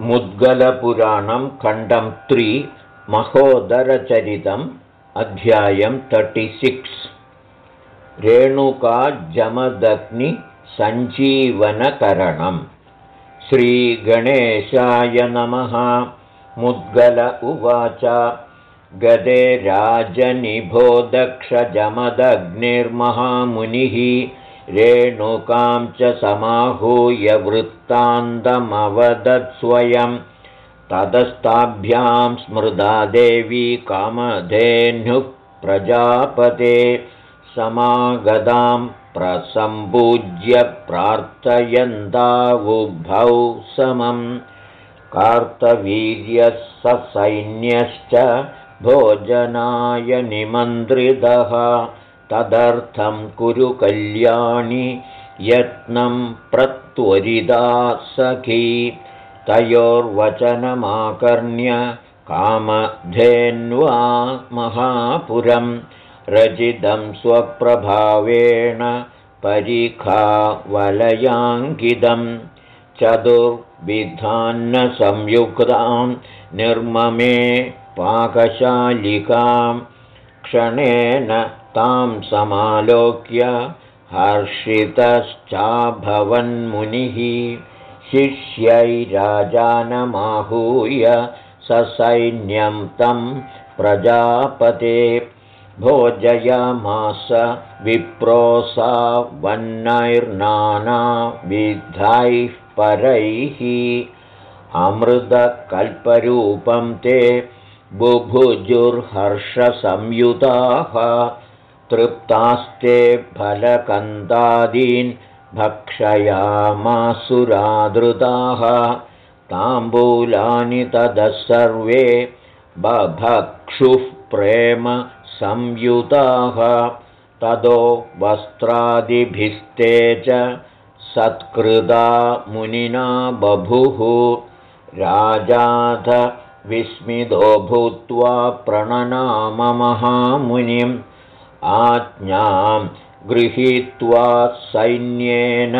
मुद्गलपुराणं खण्डं त्रि महोदरचरितम् अध्यायं तर्टिसिक्स् रेणुकाजमदग्निसञ्जीवनकरणम् श्रीगणेशाय नमः। मुद्गल उवाच। गदे राजनिभो दक्षजमदग्निर्महामुनिः रेणुकां च समाहूय वृत्तान्तमवदत्स्वयं ततस्ताभ्यां स्मृदा देवी कामधेनुः प्रजापते। समागदां प्रसम्पूज्य प्रार्थयन्तावुभौ समं। कार्तवीर्यः ससैन्यश्च भोजनाय निमन्त्रितः तदर्थं कुरु कल्याणि यत्नं प्रत्वरिदा सखी। तयोर्वचनमाकर्ण्य कामधेन्वा महापुरं रजितं स्वप्रभावेण परिखावलयाङ्कितं। चतुर्विधान्नसंयुक्तां निर्ममे पाकशालिकां क्षणेन तां समालोक्य हर्षितश्चाभवन्मुनिः। शिष्यैराजानमाहूय ससैन्यं तं प्रजापते। भोजयामास विप्रोसा वन्नैर्नानाविधैः परैः। अमृतकल्परूपं ते बुभुजुर्हर्षसंयुताः तृप्तास्ते फलकन्दादीन् भक्षयामासुरादृताः। ताम्बूलानि ततः सर्वे बभक्षुः प्रेम संयुताः। ततो वस्त्रादिभिस्ते च सत्कृता मुनिना बभुः। राजाथ विस्मितो भूत्वा प्रणनाममहामुनिम् आज्ञां गृहीत्वा सैन्येन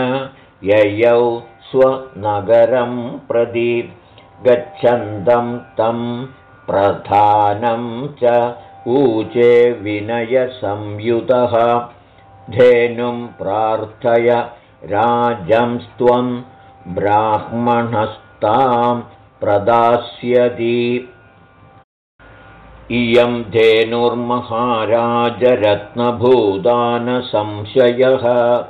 ययौ स्वनगरं प्रति गच्छन्तं तं प्रधानं च ऊचे विनयसंयुतः धेनुं प्रार्थय राजंस्त्वं ब्राह्मणस्तां प्रदास्यति इयं धेनुर्महाराजरत्नभूदानसंशयः।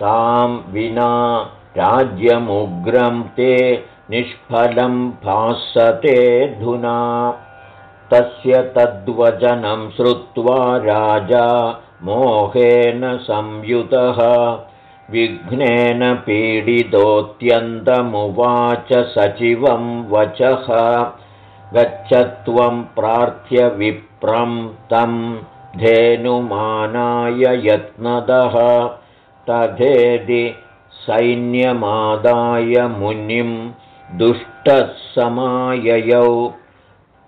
तां विना राज्यमुग्रं ते निष्फलं भासतेऽधुना तस्य तद्वचनं श्रुत्वा राजा मोहेन संयुतः। विघ्नेन पीडितोऽत्यन्तमुवाच सचिवं वचः गच्छत्वं प्रार्थ्य विप्रं तं धेनुमानाय यत्नदः। तथेदि सैन्यमादाय मुनिं दुष्टः समाययौ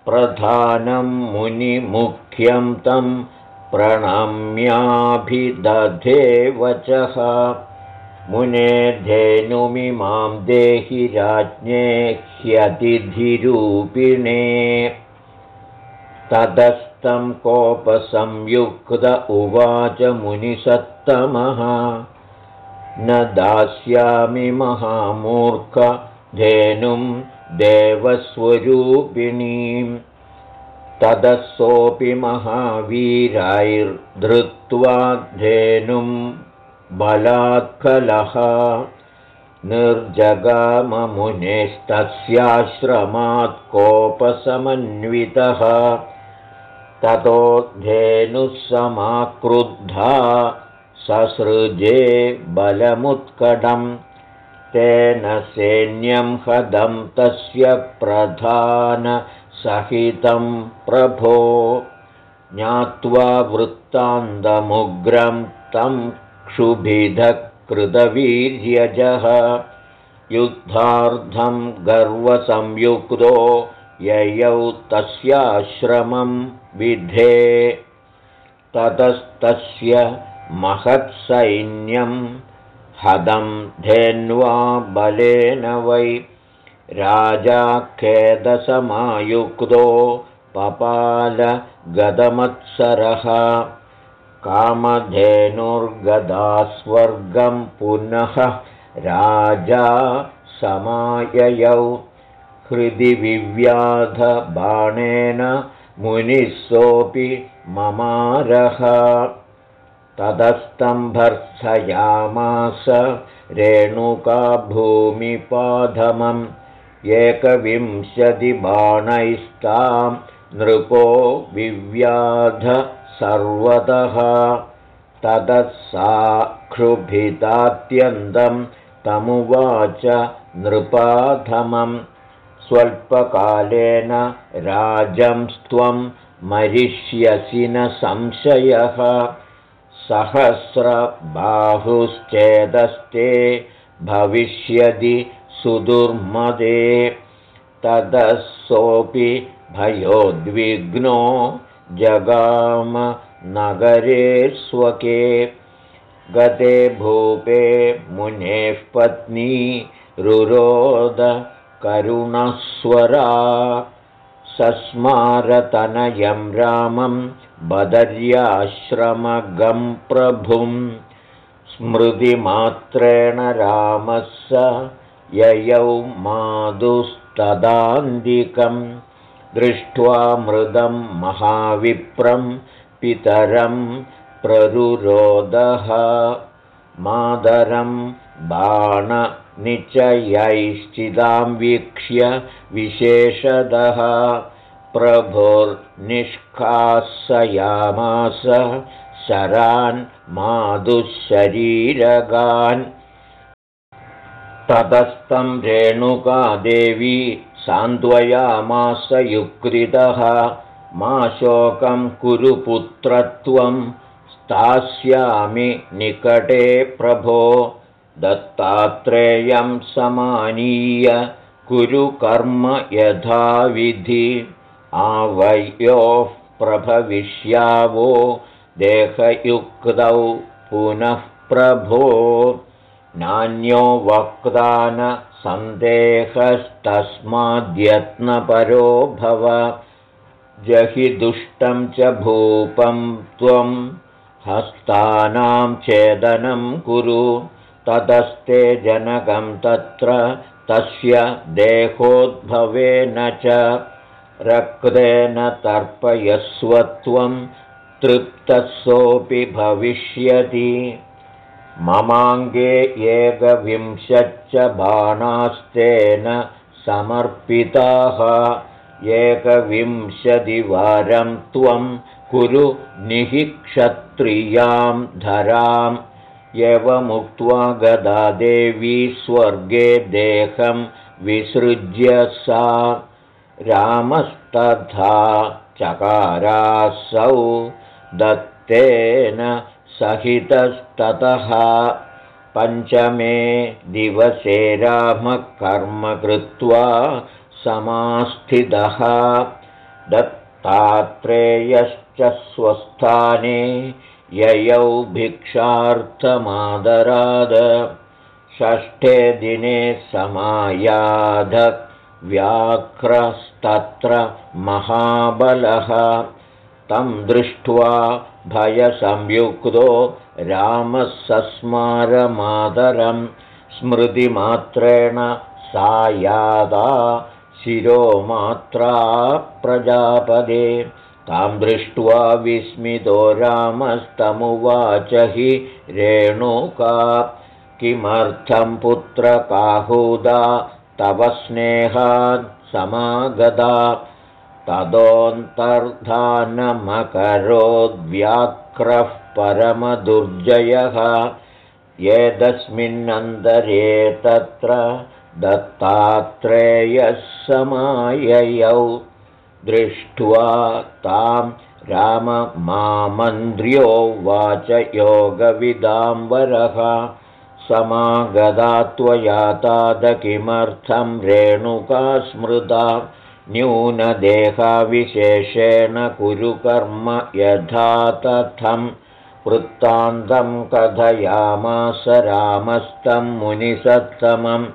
प्रधानं मुनिमुख्यं तं प्रणम्याभिदधे वचः मुने धेनुमिमां देहि राज्ञे ह्यतिथिरूपिणे। ततस्तं कोपसंयुक्त उवाच मुनिसत्तमः। न दास्यामि धेनुं देवस्वरूपिणीं। ततः महावीरैर्धृत्वा धेनुं बलात्कलः। निर्जगाममुनेस्तस्याश्रमात् कोपसमन्वितः। ततो धेनुः समाक्रुद्धा। ससृजे बलमुत्कटं तेन सैन्यं हदं तस्य प्रधानसहितं प्रभो। ज्ञात्वा वृत्तान्तमुग्रं तं क्षुभिधकृतवीर्यजः युद्धार्धं गर्वसंयुक्तो ययौ तस्याश्रमं विधे। ततस्तस्य महत्सैन्यं हदं धेन्वा बलेन वै। राजाखेदसमायुक्तो पपालगदमत्सरः कामधेनुर्गदा स्वर्गं पुनः राजा समाययौ। हृदि विव्याधबाणेन मुनिः सोऽपि ममारः। तदस्तम्भर्सयामास रेणुका भूमिपाधमम् एकविंशतिबाणैस्तां नृपो विव्याध सर्वतः ततः सा क्षुभितात्यन्तं तमुवाच नृपाधमं। स्वल्पकालेन राजंस्त्वं मरिष्यसि न संशयः। सहस्रबाहुश्चेदस्ते भविष्यदि सुदुर्मदे। ततः सोऽपि भयोद्विग्नो जगाम नगरे स्वके। गते भूपे मुनेः पत्नी रुरोदकरुणस्वरा सस्मारतनयं रामं बदर्याश्रमगं प्रभुं। स्मृतिमात्रेण रामः स ययौ मादुस्तदान्दिकम् दृष्ट्वा मृदं महाविप्रं पितरं प्ररुरोदः। मादरं बाणनिचयैश्चिदां वीक्ष्य विशेषदः। प्रभुर्निष्कासयामास शरान् मादुःशरीरगान् ततस्तं रेणुकादेवी सान्त्वयामास युक्तितः मा शोकं कुरु पुत्रत्वं स्थास्यामि निकटे प्रभो। दत्तात्रेयं समानीय कुरु कर्म यथाविधि। आवयोः प्रभविष्यावो देहयुक्तौ पुनः प्रभो। नान्यो वक्ता न सन्देहस्तस्माद्यत्नपरो भव। जहि दुष्टं च भूपं त्वं हस्तानां छेदनं कुरु। ततस्ते जनकं तत्र तस्य देहोद्भवेन च। रक्तेन तर्पयस्वत्वं तृप्तः भविष्यति ममाङ्गे एकविंशच्च बाणास्तेन समर्पिताः। एकविंशतिवारं त्वं कुरु निःक्षत्रियां धराम्। एवमुक्त्वा गदादेवी स्वर्गे देहं विसृज्य सा। रामस्तथा चकारासौ दत्तेन सहितस्ततः पञ्चमे दिवसे रामः कर्म कृत्वा समास्थितः। दत्तात्रेयश्च स्वस्थाने ययौ भिक्षार्थमादराद। षष्ठे दिने व्याघ्रस्तत्र महाबलः तं दृष्ट्वा भयसंयुक्तो रामः सस्मारमादरं स्मृतिमात्रेण सा यादा शिरोमात्रा प्रजापदे। तां दृष्ट्वा विस्मितो रामस्तमुवाच हि रेणुका। किमर्थं पुत्रकाहुदा तव स्नेहात् समागदा तदोऽन्तर्धानमकरोद्व्याक्रः परमदुर्जयः एतस्मिन्नन्तरे तत्र दत्तात्रेयः समाययौ। दृष्ट्वा तां राममामन्द्र्यो वाच योगविदाम्बरः। समागदा त्वया ताद किमर्थं रेणुका स्मृता न्यूनदेहविशेषेण कुरु कर्म यथा तथं वृत्तान्तं कथयामास रामस्तं मुनिसत्तमं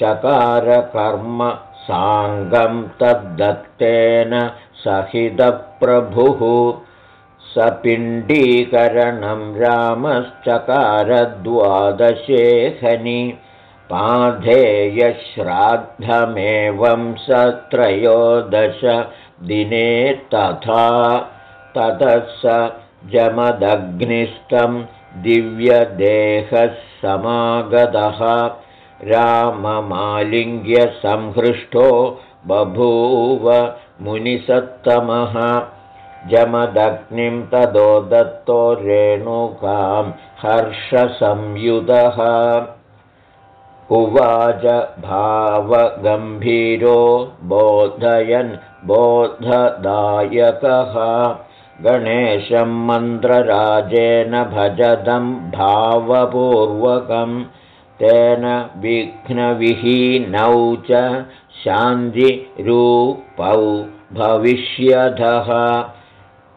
चकारकर्म साङ्गं तद्दत्तेन सहितप्रभुः सपिण्डीकरणं रामश्चकारद्वादशेखनि पाधेयश्राद्धमेवं स त्रयोदश दिने तथा ततः स जमदग्निस्थं दिव्यदेहः समागतः राममालिङ्ग्यसंहृष्टो बभूव मुनिसत्तमः जमदग्निं तदो दत्तो रेणुकां हर्षसंयुतः उवाच भावगम्भीरो बोधयन् बोधदायकः। गणेशं मन्त्रराजेन भजदं भावपूर्वकं तेन विघ्नविहीनौ च शान्तिरूपौ भविष्यधः।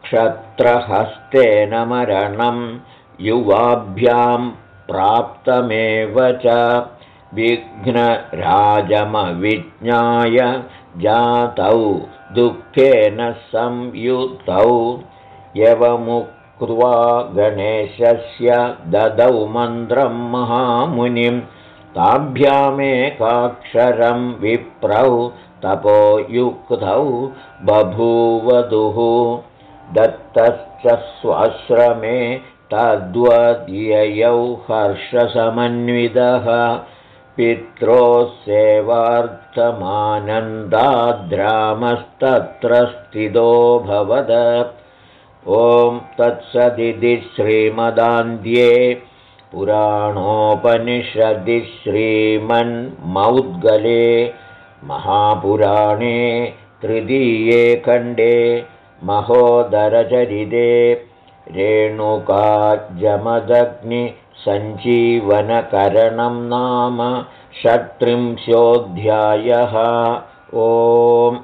क्षत्रहस्तेन मरणं युवाभ्यां प्राप्तमेव च विघ्नराजमविज्ञाय जातौ दुःखेन संयुतौ। यवमुक्त्वा गणेशस्य ददौ मन्त्रं महामुनिं ताभ्यामेकाक्षरं विप्रौ तपोयुक्तौ बभूवधुः। दत्तश्च स्वाश्रमे तद्वद्ययौ हर्षसमन्वितः पित्रोः सेवार्थमानन्दाद्रामस्तत्र भवद ॐ तत्सदिति श्रीमदान्ध्ये पुराणोपनिषदि श्रीमन्मौद्गले महापुराणे तृतीये खण्डे महोदरचरिते रेणुकाजमदग्निसञ्जीवनकरणं नाम षट्त्रिंशोऽध्यायः। ओम्